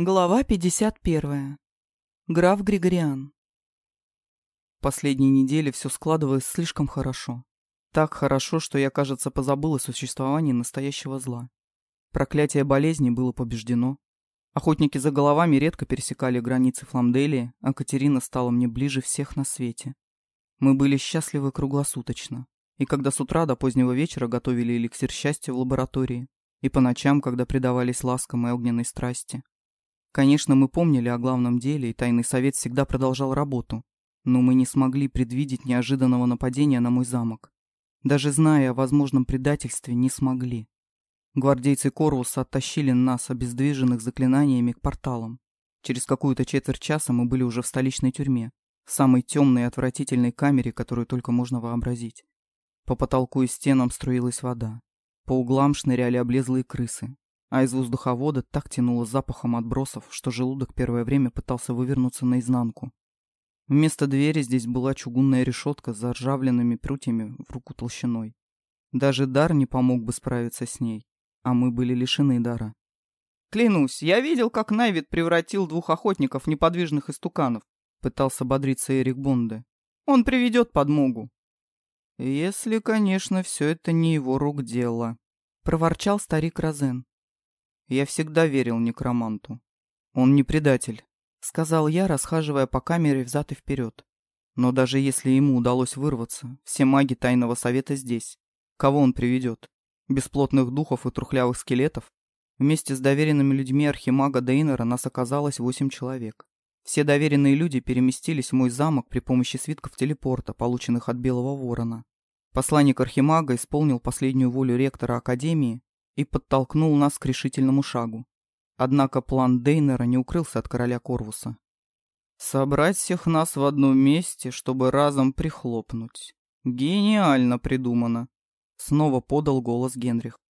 Глава 51. Граф Григориан. Последние недели все складывалось слишком хорошо. Так хорошо, что я, кажется, позабыл о существовании настоящего зла. Проклятие болезни было побеждено. Охотники за головами редко пересекали границы Фламделии, а Катерина стала мне ближе всех на свете. Мы были счастливы круглосуточно. И когда с утра до позднего вечера готовили эликсир счастья в лаборатории, и по ночам, когда предавались ласкам и огненной страсти, Конечно, мы помнили о главном деле, и тайный совет всегда продолжал работу, но мы не смогли предвидеть неожиданного нападения на мой замок. Даже зная о возможном предательстве, не смогли. Гвардейцы Корвуса оттащили нас, обездвиженных заклинаниями, к порталам. Через какую-то четверть часа мы были уже в столичной тюрьме, в самой темной и отвратительной камере, которую только можно вообразить. По потолку и стенам струилась вода. По углам шныряли облезлые крысы, а из воздуховода так тянуло запахом отбросов, что желудок первое время пытался вывернуться наизнанку. Вместо двери здесь была чугунная решетка с заржавленными прутьями в руку толщиной. Даже дар не помог бы справиться с ней, а мы были лишены дара. «Клянусь, я видел, как Найвид превратил двух охотников в неподвижных истуканов», пытался бодриться Эрик Бонде. «Он приведет подмогу». «Если, конечно, все это не его рук дело», — проворчал старик Розен. Я всегда верил некроманту. Он не предатель, сказал я, расхаживая по камере взад и вперед. Но даже если ему удалось вырваться, все маги Тайного Совета здесь. Кого он приведет? Бесплотных духов и трухлявых скелетов? Вместе с доверенными людьми архимага Дейнера нас оказалось восемь человек. Все доверенные люди переместились в мой замок при помощи свитков телепорта, полученных от Белого Ворона. Посланник Архимага исполнил последнюю волю ректора Академии и подтолкнул нас к решительному шагу. Однако план Дейнера не укрылся от короля Корвуса. «Собрать всех нас в одном месте, чтобы разом прихлопнуть. Гениально придумано!» Снова подал голос Генрих.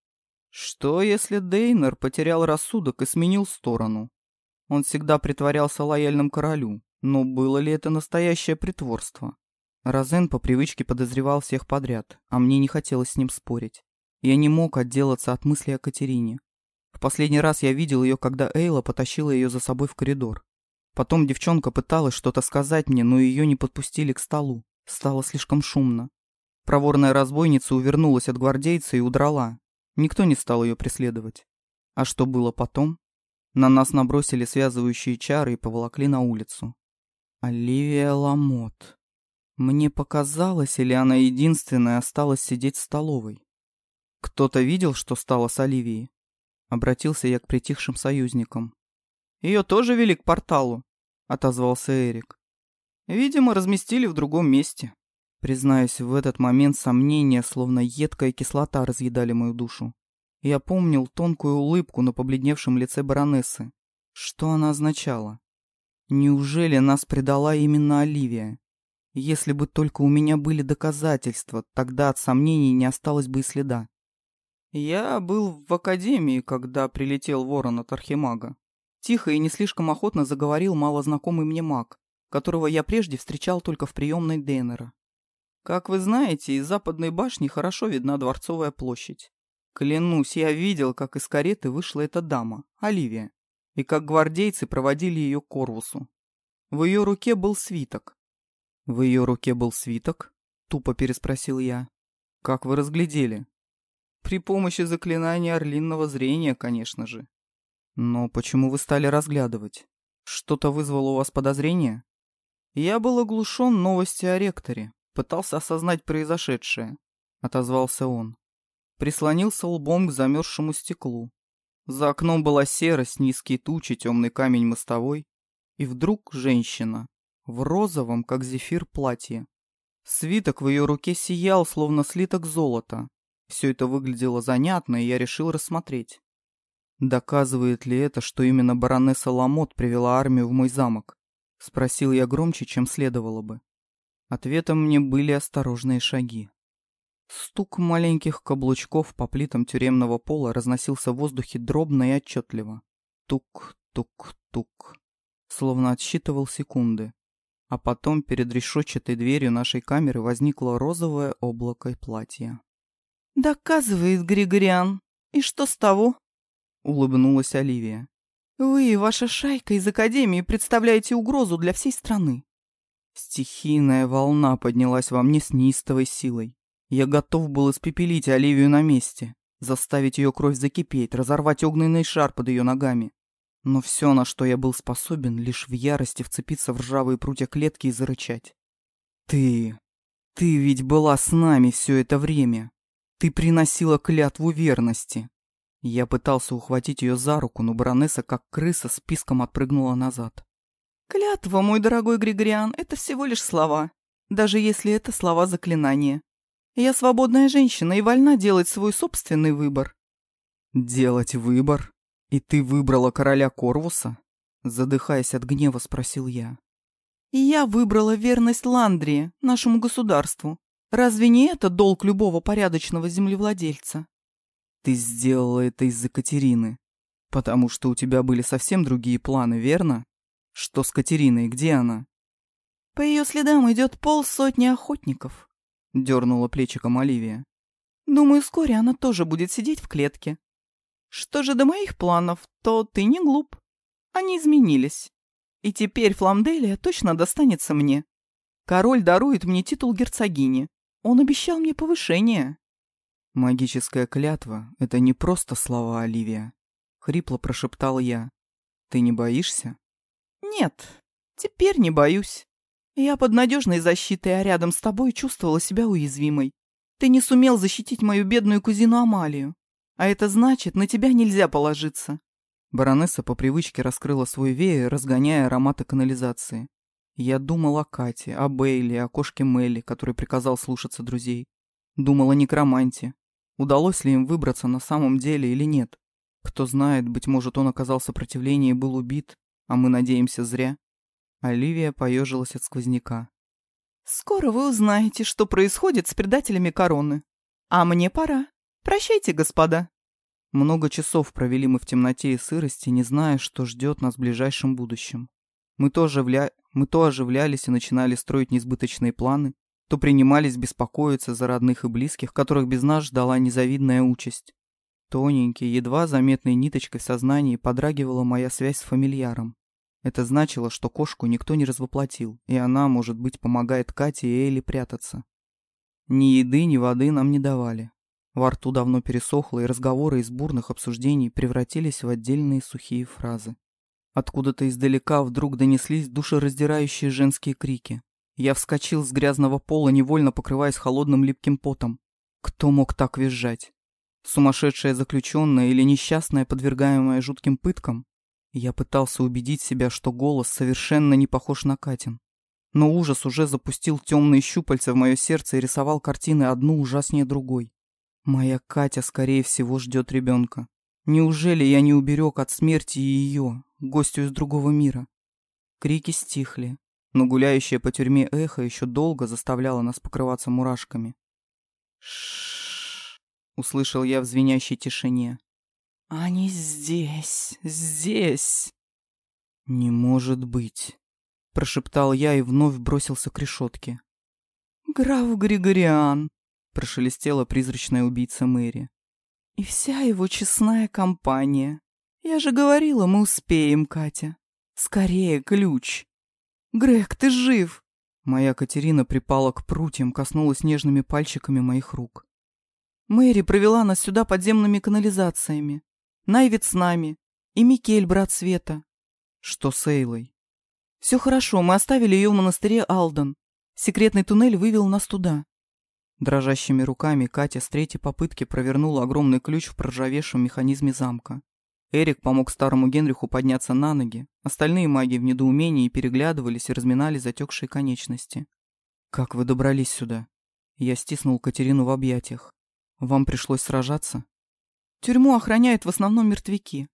«Что, если Дейнер потерял рассудок и сменил сторону? Он всегда притворялся лояльным королю, но было ли это настоящее притворство?» Розен по привычке подозревал всех подряд, а мне не хотелось с ним спорить. Я не мог отделаться от мысли о Катерине. В последний раз я видел ее, когда Эйла потащила ее за собой в коридор. Потом девчонка пыталась что-то сказать мне, но ее не подпустили к столу. Стало слишком шумно. Проворная разбойница увернулась от гвардейца и удрала. Никто не стал ее преследовать. А что было потом? На нас набросили связывающие чары и поволокли на улицу. Оливия Ламот. Мне показалось, или она единственная осталась сидеть в столовой. «Кто-то видел, что стало с Оливией?» Обратился я к притихшим союзникам. «Ее тоже вели к порталу», — отозвался Эрик. «Видимо, разместили в другом месте». Признаюсь, в этот момент сомнения, словно едкая кислота, разъедали мою душу. Я помнил тонкую улыбку на побледневшем лице баронессы. Что она означала? Неужели нас предала именно Оливия? Если бы только у меня были доказательства, тогда от сомнений не осталось бы и следа. Я был в академии, когда прилетел ворон от архимага. Тихо и не слишком охотно заговорил малознакомый мне маг, которого я прежде встречал только в приемной Дейнера. Как вы знаете, из западной башни хорошо видна Дворцовая площадь. Клянусь, я видел, как из кареты вышла эта дама, Оливия, и как гвардейцы проводили ее к Корвусу. В ее руке был свиток. «В ее руке был свиток?» — тупо переспросил я. «Как вы разглядели?» При помощи заклинания орлинного зрения, конечно же. Но почему вы стали разглядывать? Что-то вызвало у вас подозрение? Я был оглушен новости о ректоре, пытался осознать произошедшее. Отозвался он. Прислонился лбом к замерзшему стеклу. За окном была серость, низкие тучи, темный камень мостовой. И вдруг женщина. В розовом, как зефир, платье. Свиток в ее руке сиял, словно слиток золота. Все это выглядело занятно, и я решил рассмотреть. Доказывает ли это, что именно баронесса Ламот привела армию в мой замок? Спросил я громче, чем следовало бы. Ответом мне были осторожные шаги. Стук маленьких каблучков по плитам тюремного пола разносился в воздухе дробно и отчетливо. Тук-тук-тук. Словно отсчитывал секунды. А потом перед решетчатой дверью нашей камеры возникло розовое облако платья. «Доказывает Григориан. И что с того?» — улыбнулась Оливия. Вы и ваша шайка из Академии представляете угрозу для всей страны. Стихийная волна поднялась во мне с неистовой силой. Я готов был испепелить Оливию на месте, заставить ее кровь закипеть, разорвать огненный шар под ее ногами. Но все, на что я был способен, лишь в ярости вцепиться в ржавые прутья клетки и зарычать. «Ты... ты ведь была с нами все это время. Ты приносила клятву верности». Я пытался ухватить ее за руку, но баронесса, как крыса, с писком отпрыгнула назад. «Клятва, мой дорогой Григориан, это всего лишь слова, даже если это слова заклинания. Я свободная женщина и вольна делать свой собственный выбор». «Делать выбор? И ты выбрала короля Корвуса?» Задыхаясь от гнева, спросил я. «Я выбрала верность Ландрии, нашему государству. Разве не это долг любого порядочного землевладельца?» «Ты сделала это из-за Катерины, потому что у тебя были совсем другие планы, верно?» Что с Катериной? Где она? По ее следам идет полсотни охотников, дернула плечиком Оливия. Думаю, вскоре она тоже будет сидеть в клетке. Что же до моих планов, то ты не глуп. Они изменились. И теперь Фламделия точно достанется мне. Король дарует мне титул герцогини. Он обещал мне повышение. Магическая клятва — это не просто слова, Оливия. Хрипло прошептал я. Ты не боишься? Нет, теперь не боюсь. Я под надежной защитой, а рядом с тобой чувствовала себя уязвимой. Ты не сумел защитить мою бедную кузину Амалию. А это значит, на тебя нельзя положиться. Баронесса по привычке раскрыла свой веер, разгоняя ароматы канализации. Я думал о Кате, о Бейли, о кошке Мелли, который приказал слушаться друзей. Думал о некроманте. Удалось ли им выбраться на самом деле или нет? Кто знает, быть может, он оказал сопротивление и был убит, а мы надеемся зря. Оливия поежилась от сквозняка. «Скоро вы узнаете, что происходит с предателями короны. А мне пора. Прощайте, господа». Много часов провели мы в темноте и сырости, не зная, что ждет нас в ближайшем будущем. Мы то, оживля... мы то оживлялись и начинали строить несбыточные планы, то принимались беспокоиться за родных и близких, которых без нас ждала незавидная участь. Тоненький, едва заметной ниточкой в сознании подрагивала моя связь с фамильяром. Это значило, что кошку никто не развоплотил, и она, может быть, помогает Кате и Элли прятаться. Ни еды, ни воды нам не давали. Во рту давно пересохло, и разговоры из бурных обсуждений превратились в отдельные сухие фразы. Откуда-то издалека вдруг донеслись душераздирающие женские крики. Я вскочил с грязного пола, невольно покрываясь холодным липким потом. Кто мог так визжать? Сумасшедшая заключенная или несчастная, подвергаемая жутким пыткам? Я пытался убедить себя, что голос совершенно не похож на Катин. Но ужас уже запустил темные щупальца в мое сердце и рисовал картины одну ужаснее другой. Моя Катя, скорее всего, ждет ребенка. Неужели я не уберег от смерти и ее, гостю из другого мира? Крики стихли, но гуляющее по тюрьме эхо еще долго заставляло нас покрываться мурашками. Ш услышал я в звенящей тишине. «Они здесь, здесь!» «Не может быть!» — прошептал я и вновь бросился к решетке. «Граф Григориан!» — прошелестела призрачная убийца Мэри. «И вся его честная компания. Я же говорила, мы успеем, Катя. Скорее, ключ!» «Грег, ты жив!» Моя Катерина припала к прутьям, коснулась нежными пальчиками моих рук. Мэри провела нас сюда подземными канализациями. Найвит с нами. И Микель, брат Света. Что с Эйлой? Все хорошо, мы оставили ее в монастыре Алден. Секретный туннель вывел нас туда. Дрожащими руками Катя с третьей попытки провернула огромный ключ в проржавевшем механизме замка. Эрик помог старому Генриху подняться на ноги. Остальные маги в недоумении переглядывались и разминали затекшие конечности. «Как вы добрались сюда?» Я стиснул Катерину в объятиях. «Вам пришлось сражаться?» Тюрьму охраняют в основном мертвяки.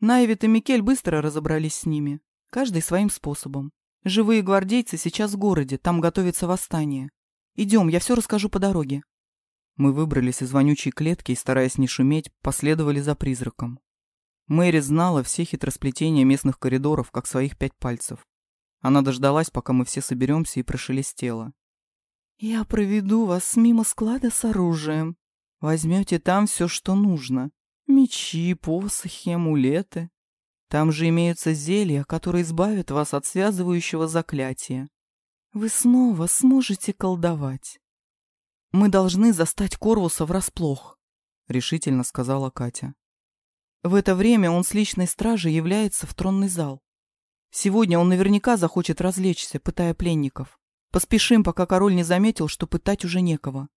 Найвит и Микель быстро разобрались с ними, каждый своим способом. Живые гвардейцы сейчас в городе, там готовится восстание. Идем, я все расскажу по дороге. Мы выбрались из вонючей клетки и, стараясь не шуметь, последовали за призраком. Мэри знала все хитросплетения местных коридоров, как своих пять пальцев. Она дождалась, пока мы все соберемся, и прошелестела. «Я проведу вас мимо склада с оружием. Возьмете там все, что нужно. Мечи, посохи, амулеты. Там же имеются зелья, которые избавят вас от связывающего заклятия. Вы снова сможете колдовать. Мы должны застать Корвуса врасплох, решительно сказала Катя. В это время он с личной стражей является в тронный зал. Сегодня он наверняка захочет развлечься, пытая пленников. Поспешим, пока король не заметил, что пытать уже некого.